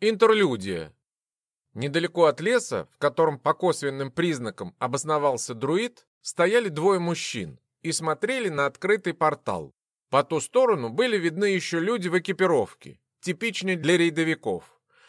Интерлюдия. Недалеко от леса, в котором по косвенным признакам обосновался друид, стояли двое мужчин и смотрели на открытый портал. По ту сторону были видны еще люди в экипировке, типичные для рейдовиков,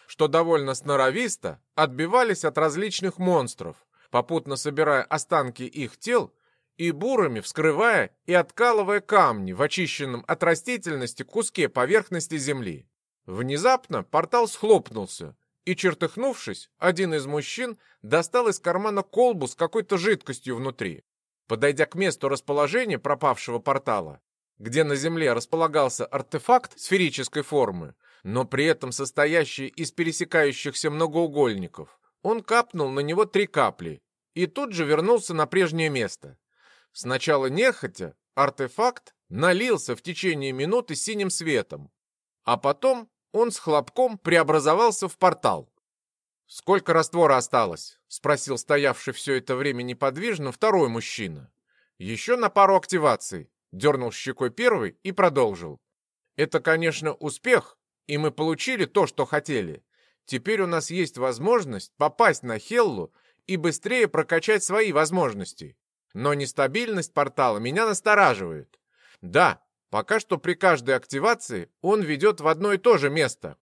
что довольно сноровисто отбивались от различных монстров, попутно собирая останки их тел и бурами вскрывая и откалывая камни в очищенном от растительности куске поверхности земли. Внезапно портал схлопнулся, и, чертыхнувшись, один из мужчин достал из кармана колбу с какой-то жидкостью внутри. Подойдя к месту расположения пропавшего портала, где на земле располагался артефакт сферической формы, но при этом состоящий из пересекающихся многоугольников, он капнул на него три капли и тут же вернулся на прежнее место. Сначала нехотя артефакт налился в течение минуты синим светом, а потом он с хлопком преобразовался в портал. «Сколько раствора осталось?» — спросил стоявший все это время неподвижно второй мужчина. «Еще на пару активаций», — дернул щекой первый и продолжил. «Это, конечно, успех, и мы получили то, что хотели. Теперь у нас есть возможность попасть на Хеллу и быстрее прокачать свои возможности. Но нестабильность портала меня настораживает. Да, Пока что при каждой активации он ведет в одно и то же место.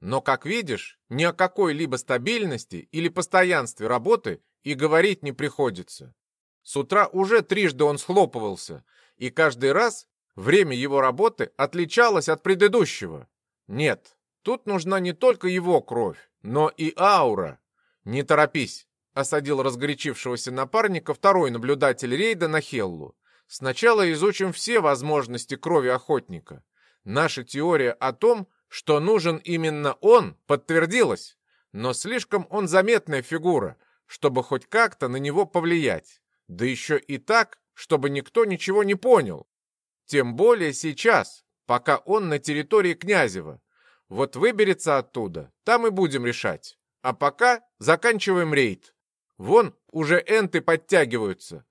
Но, как видишь, ни о какой-либо стабильности или постоянстве работы и говорить не приходится. С утра уже трижды он схлопывался, и каждый раз время его работы отличалось от предыдущего. Нет, тут нужна не только его кровь, но и аура. Не торопись, осадил разгорячившегося напарника второй наблюдатель рейда на Хеллу. Сначала изучим все возможности крови охотника. Наша теория о том, что нужен именно он, подтвердилась. Но слишком он заметная фигура, чтобы хоть как-то на него повлиять. Да еще и так, чтобы никто ничего не понял. Тем более сейчас, пока он на территории Князева. Вот выберется оттуда, там и будем решать. А пока заканчиваем рейд. Вон уже энты подтягиваются.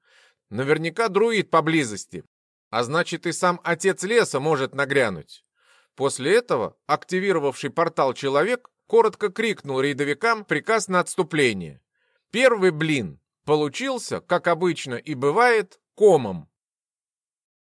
Наверняка друид поблизости. А значит, и сам отец леса может нагрянуть. После этого активировавший портал человек коротко крикнул рейдовикам приказ на отступление. Первый блин получился, как обычно и бывает, комом.